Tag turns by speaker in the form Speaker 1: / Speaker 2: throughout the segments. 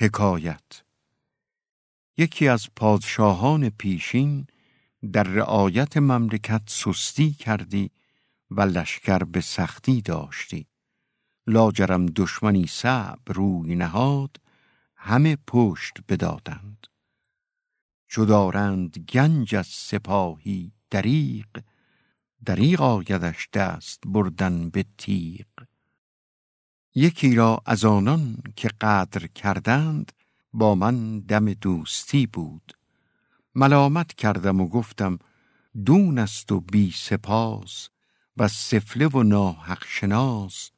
Speaker 1: حکایت. یکی از پادشاهان پیشین در رعایت مملکت سستی کردی و لشکر به سختی داشتی. لاجرم دشمنی صعب روی نهاد همه پشت بدادند. چو دارند گنج از سپاهی دریق دریغ آیدش دست بردن به تیغ. یکی را از آنان که قدر کردند با من دم دوستی بود. ملامت کردم و گفتم دون است و بی سپاس و سفله و ناحق شناس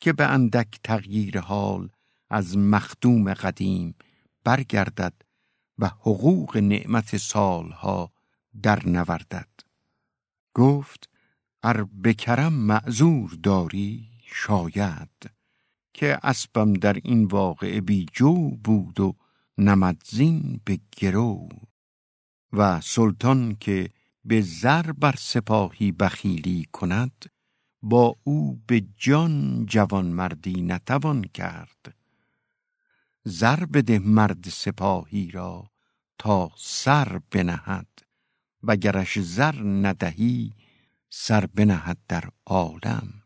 Speaker 1: که به اندک تغییر حال از مخدوم قدیم برگردد و حقوق نعمت سالها در نوردد. گفت ار به کرم معذور داری شاید. که اسبم در این واقعه بی جو بود و نمدزین به گرو. و سلطان که به زر بر سپاهی بخیلی کند با او به جان جوان مردی نتوان کرد. زر بده مرد سپاهی را تا سر بنهد و گرش زر ندهی سر بنهد در عالم.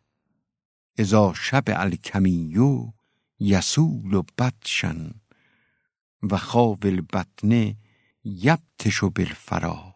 Speaker 1: اذا شب الکمیو یسول و بدشن و خواب البطن یبتش بالفرا.